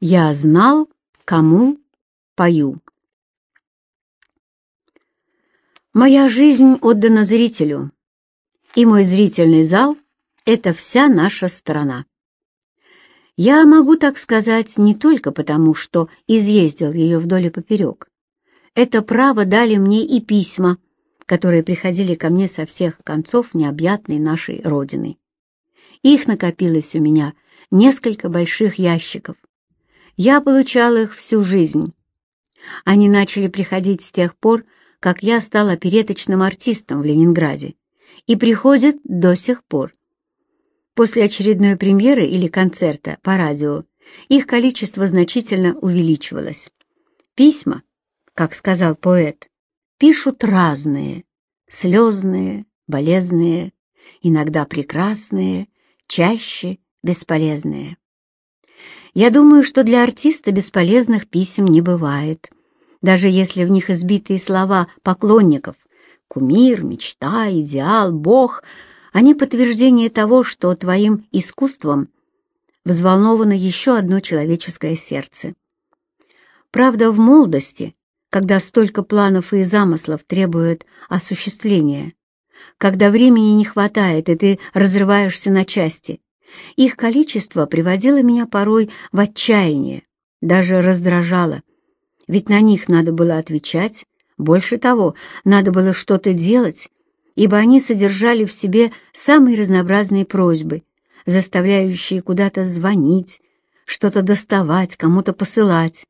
Я знал, кому пою. Моя жизнь отдана зрителю, и мой зрительный зал — это вся наша страна. Я могу так сказать не только потому, что изъездил ее вдоль и поперек. Это право дали мне и письма, которые приходили ко мне со всех концов необъятной нашей Родины. Их накопилось у меня несколько больших ящиков, я получал их всю жизнь. Они начали приходить с тех пор, как я стал опереточным артистом в Ленинграде, и приходят до сих пор. После очередной премьеры или концерта по радио их количество значительно увеличивалось. Письма, как сказал поэт, пишут разные, слезные, болезные, иногда прекрасные, чаще бесполезные. Я думаю, что для артиста бесполезных писем не бывает, даже если в них избитые слова поклонников «кумир», «мечта», «идеал», «бог» они подтверждение того, что твоим искусством взволновано еще одно человеческое сердце. Правда, в молодости, когда столько планов и замыслов требуют осуществления, когда времени не хватает, и ты разрываешься на части, их количество приводило меня порой в отчаяние, даже раздражало. Ведь на них надо было отвечать, больше того, надо было что-то делать, ибо они содержали в себе самые разнообразные просьбы, заставляющие куда-то звонить, что-то доставать, кому-то посылать.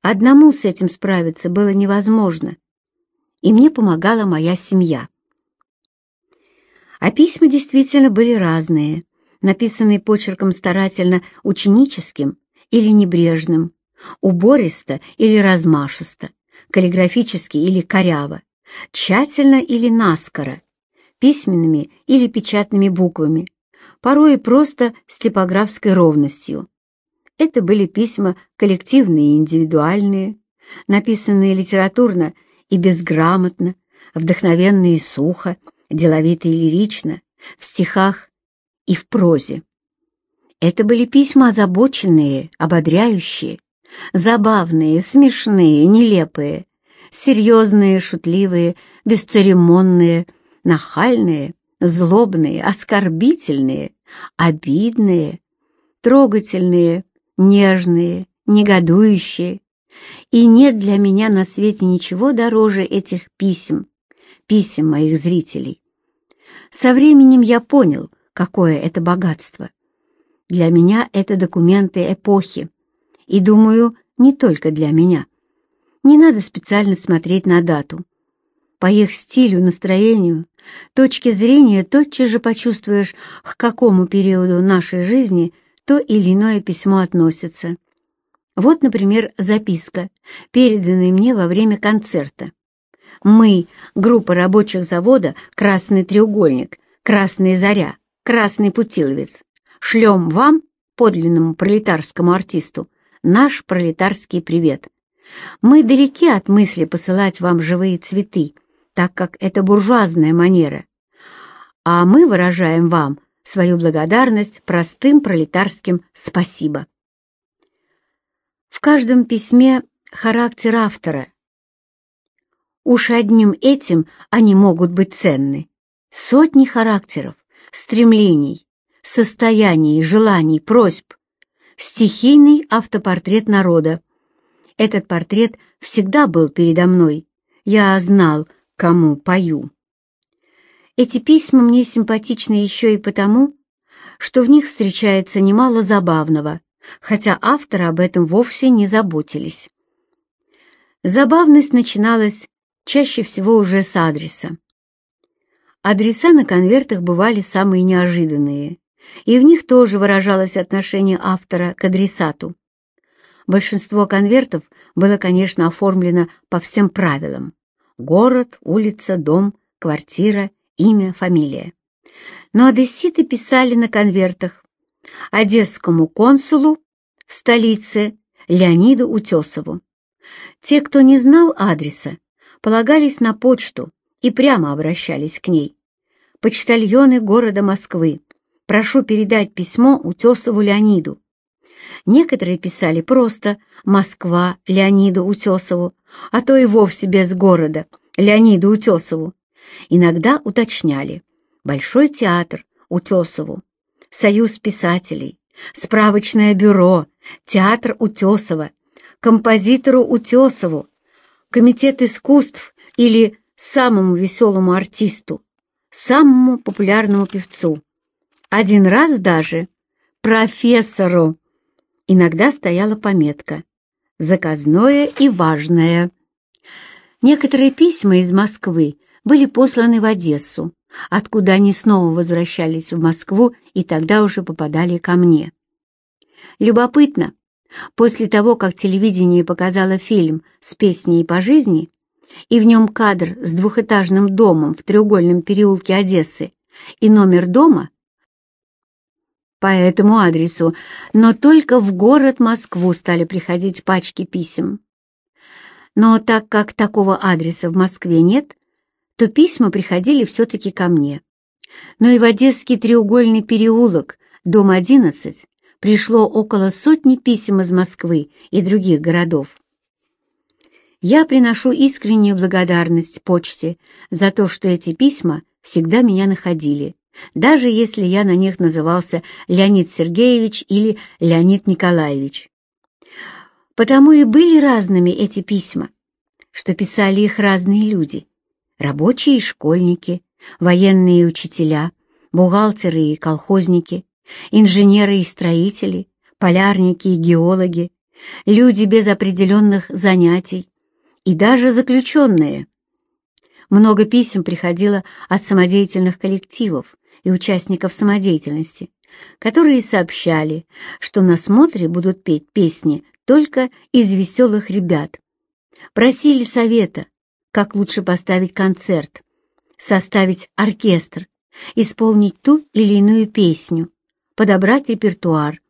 Одному с этим справиться было невозможно, и мне помогала моя семья. А письма действительно были разные написанный почерком старательно ученическим или небрежным, убористо или размашисто, каллиграфически или коряво, тщательно или наскоро, письменными или печатными буквами, порой и просто с типографской ровностью. Это были письма коллективные и индивидуальные, написанные литературно и безграмотно, вдохновенно и сухо, деловито и лирично, в стихах и в прозе. Это были письма озабоченные, ободряющие, забавные, смешные, нелепые, серьезные, шутливые, бесцеремонные, нахальные, злобные, оскорбительные, обидные, трогательные, нежные, негодующие. И нет для меня на свете ничего дороже этих писем, писем моих зрителей. Со временем я понял, какое это богатство. Для меня это документы эпохи. И, думаю, не только для меня. Не надо специально смотреть на дату. По их стилю, настроению, точке зрения тотчас же почувствуешь, к какому периоду нашей жизни то или иное письмо относится. Вот, например, записка, переданная мне во время концерта. Мы, группа рабочих завода «Красный треугольник», «Красная заря», красный путиловец, шлем вам, подлинному пролетарскому артисту, наш пролетарский привет. Мы далеки от мысли посылать вам живые цветы, так как это буржуазная манера, а мы выражаем вам свою благодарность простым пролетарским «спасибо». В каждом письме характер автора. Уж одним этим они могут быть ценны. Сотни характеров, стремлений, состояний, желаний, просьб. Стихийный автопортрет народа. Этот портрет всегда был передо мной. Я знал, кому пою. Эти письма мне симпатичны еще и потому, что в них встречается немало забавного, хотя авторы об этом вовсе не заботились. Забавность начиналась чаще всего уже с адреса. Адреса на конвертах бывали самые неожиданные, и в них тоже выражалось отношение автора к адресату. Большинство конвертов было, конечно, оформлено по всем правилам. Город, улица, дом, квартира, имя, фамилия. Но одесситы писали на конвертах одесскому консулу в столице Леониду Утесову. Те, кто не знал адреса, полагались на почту, и прямо обращались к ней. «Почтальоны города Москвы, прошу передать письмо Утесову Леониду». Некоторые писали просто «Москва» Леониду Утесову, а то и вовсе без города Леониду Утесову. Иногда уточняли «Большой театр Утесову», «Союз писателей», «Справочное бюро», «Театр Утесова», «Композитору Утесову», «Комитет искусств» или «Самому веселому артисту», «Самому популярному певцу». Один раз даже «Профессору». Иногда стояла пометка «Заказное и важное». Некоторые письма из Москвы были посланы в Одессу, откуда они снова возвращались в Москву и тогда уже попадали ко мне. Любопытно, после того, как телевидение показало фильм с песней по жизни, и в нем кадр с двухэтажным домом в треугольном переулке Одессы и номер дома по этому адресу, но только в город Москву стали приходить пачки писем. Но так как такого адреса в Москве нет, то письма приходили все-таки ко мне. Но и в Одесский треугольный переулок, дом 11, пришло около сотни писем из Москвы и других городов. Я приношу искреннюю благодарность почте за то, что эти письма всегда меня находили, даже если я на них назывался Леонид Сергеевич или Леонид Николаевич. Потому и были разными эти письма, что писали их разные люди, рабочие и школьники, военные и учителя, бухгалтеры и колхозники, инженеры и строители, полярники и геологи, люди без определенных занятий и даже заключенные. Много писем приходило от самодеятельных коллективов, и участников самодеятельности, которые сообщали, что на смотре будут петь песни только из веселых ребят. Просили совета, как лучше поставить концерт, составить оркестр, исполнить ту или иную песню, подобрать репертуар.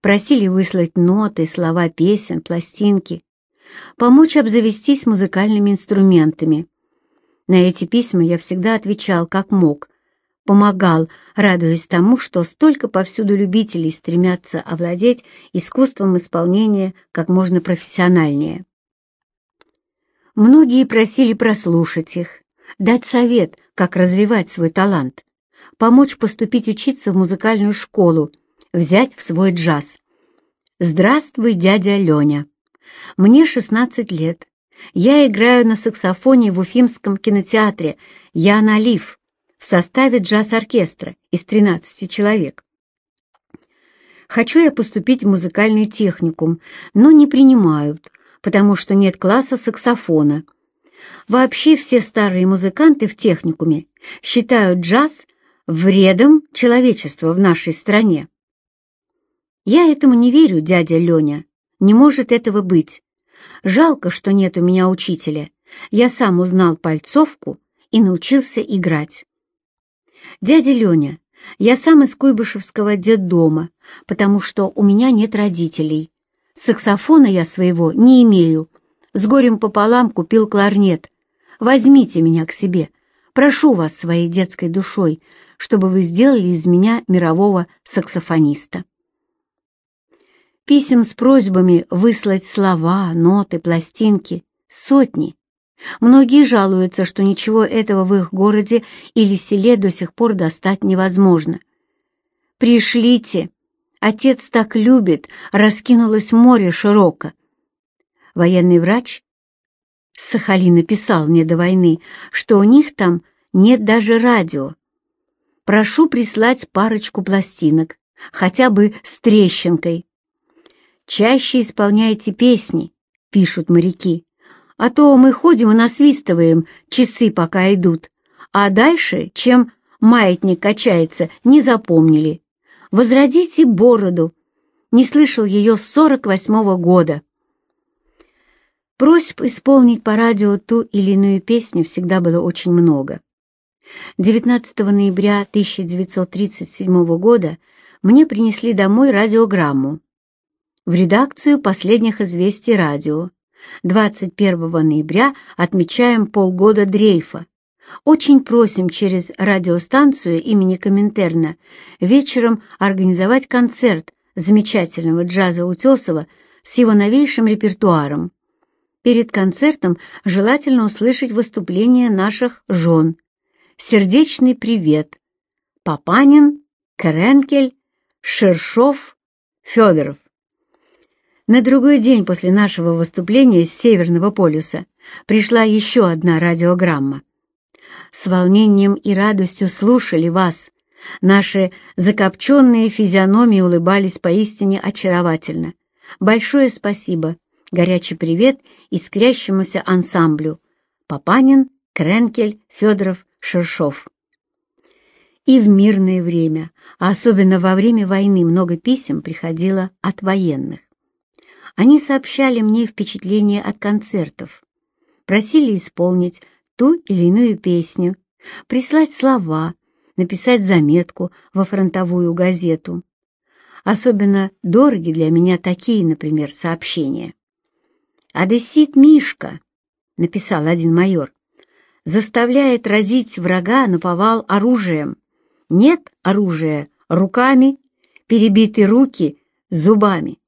Просили выслать ноты, слова песен, пластинки, помочь обзавестись музыкальными инструментами. На эти письма я всегда отвечал как мог, помогал, радуясь тому, что столько повсюду любителей стремятся овладеть искусством исполнения как можно профессиональнее. Многие просили прослушать их, дать совет, как развивать свой талант, помочь поступить учиться в музыкальную школу, взять в свой джаз. «Здравствуй, дядя Леня! Мне 16 лет. Я играю на саксофоне в Уфимском кинотеатре «Я налив» в составе джаз-оркестра из 13 человек. Хочу я поступить в музыкальный техникум, но не принимают, потому что нет класса саксофона. Вообще все старые музыканты в техникуме считают джаз вредом человечества в нашей стране. Я этому не верю, дядя Леня. Не может этого быть. Жалко, что нет у меня учителя. Я сам узнал пальцовку и научился играть. «Дядя Леня, я сам из Куйбышевского детдома, потому что у меня нет родителей. Саксофона я своего не имею. С горем пополам купил кларнет. Возьмите меня к себе. Прошу вас своей детской душой, чтобы вы сделали из меня мирового саксофониста». Писем с просьбами выслать слова, ноты, пластинки — сотни. Многие жалуются, что ничего этого в их городе или селе до сих пор достать невозможно. «Пришлите! Отец так любит!» — раскинулось море широко. Военный врач Сахалина писал мне до войны, что у них там нет даже радио. Прошу прислать парочку пластинок, хотя бы с трещинкой. «Чаще исполняйте песни», — пишут моряки. А то мы ходим и насвистываем, часы пока идут. А дальше, чем маятник качается, не запомнили. Возродите бороду. Не слышал ее с сорок восьмого года. Просьб исполнить по радио ту или иную песню всегда было очень много. 19 ноября 1937 года мне принесли домой радиограмму. В редакцию последних известий радио 21 ноября отмечаем полгода дрейфа. Очень просим через радиостанцию имени Коминтерна вечером организовать концерт замечательного джаза Утесова с его новейшим репертуаром. Перед концертом желательно услышать выступление наших жен. Сердечный привет. Папанин, Кренкель, Шершов, Федоров. На другой день после нашего выступления с Северного полюса пришла еще одна радиограмма. С волнением и радостью слушали вас. Наши закопченные физиономии улыбались поистине очаровательно. Большое спасибо. Горячий привет искрящемуся ансамблю. Папанин, Кренкель, Федоров, Шершов. И в мирное время, а особенно во время войны, много писем приходило от военных. Они сообщали мне впечатления от концертов, просили исполнить ту или иную песню, прислать слова, написать заметку во фронтовую газету. Особенно дороги для меня такие, например, сообщения. «Одессит Мишка», — написал один майор, — «заставляет разить врага наповал оружием. Нет оружия руками, перебиты руки зубами».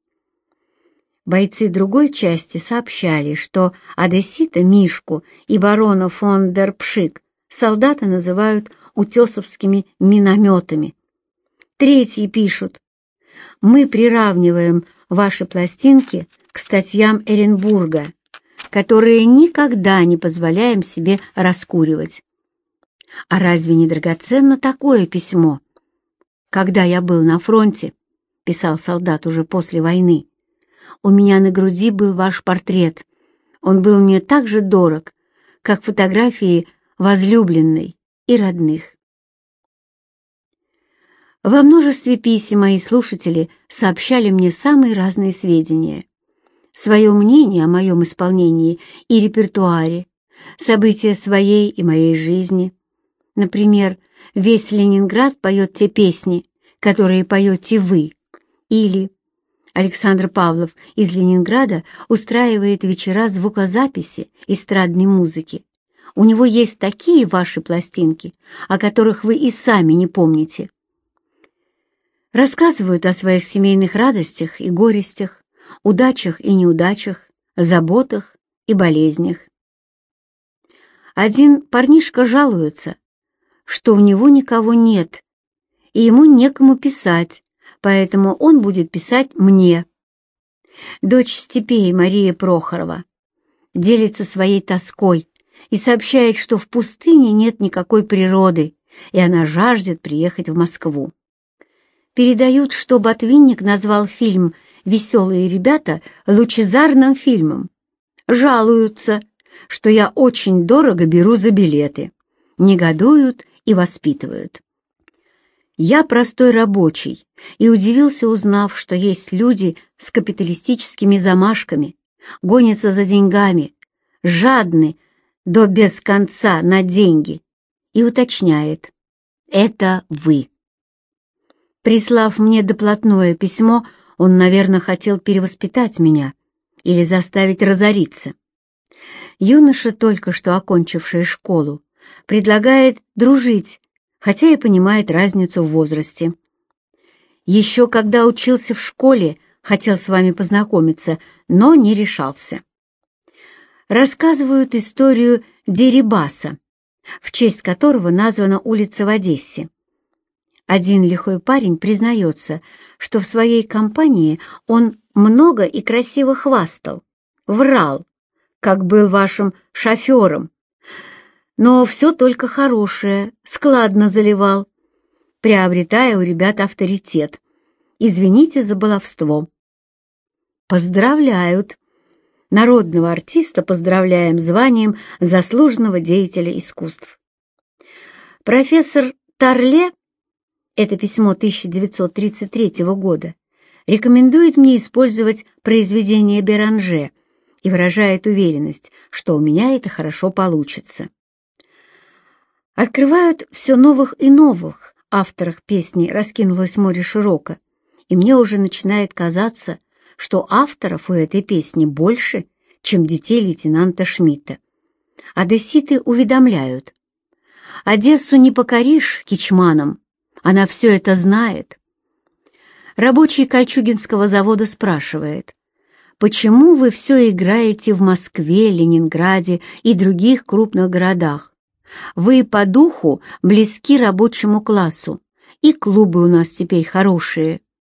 Бойцы другой части сообщали, что одессита Мишку и барона фон дер Пшик солдаты называют утесовскими минометами. Третьи пишут, «Мы приравниваем ваши пластинки к статьям Эренбурга, которые никогда не позволяем себе раскуривать». А разве не драгоценно такое письмо? «Когда я был на фронте», — писал солдат уже после войны, у меня на груди был ваш портрет. Он был мне так же дорог, как фотографии возлюбленной и родных. Во множестве писем мои слушатели сообщали мне самые разные сведения. Свое мнение о моем исполнении и репертуаре, события своей и моей жизни. Например, весь Ленинград поет те песни, которые поете вы, или Александр Павлов из Ленинграда устраивает вечера звукозаписи эстрадной музыки. У него есть такие ваши пластинки, о которых вы и сами не помните. Рассказывают о своих семейных радостях и горестях, удачах и неудачах, заботах и болезнях. Один парнишка жалуется, что у него никого нет, и ему некому писать, поэтому он будет писать мне. Дочь степей Мария Прохорова делится своей тоской и сообщает, что в пустыне нет никакой природы, и она жаждет приехать в Москву. Передают, что Ботвинник назвал фильм «Веселые ребята» лучезарным фильмом. Жалуются, что я очень дорого беру за билеты. Негодуют и воспитывают. Я простой рабочий и удивился, узнав, что есть люди с капиталистическими замашками, гонятся за деньгами, жадны до без конца на деньги, и уточняет «Это вы». Прислав мне доплатное письмо, он, наверное, хотел перевоспитать меня или заставить разориться. Юноша, только что окончивший школу, предлагает дружить хотя и понимает разницу в возрасте. Еще когда учился в школе, хотел с вами познакомиться, но не решался. Рассказывают историю Дерибаса, в честь которого названа улица в Одессе. Один лихой парень признается, что в своей компании он много и красиво хвастал, врал, как был вашим шофером, но все только хорошее, складно заливал, приобретая у ребят авторитет. Извините за баловство. Поздравляют. Народного артиста поздравляем званием заслуженного деятеля искусств. Профессор Тарле, это письмо 1933 года, рекомендует мне использовать произведение Беранже и выражает уверенность, что у меня это хорошо получится открывают все новых и новых авторах песни «Раскинулось море широко», и мне уже начинает казаться, что авторов у этой песни больше, чем детей лейтенанта Шмидта. Одесситы уведомляют. Одессу не покоришь кичманом, она все это знает. Рабочий Кольчугинского завода спрашивает, почему вы все играете в Москве, Ленинграде и других крупных городах? Вы по духу близки рабочему классу, и клубы у нас теперь хорошие.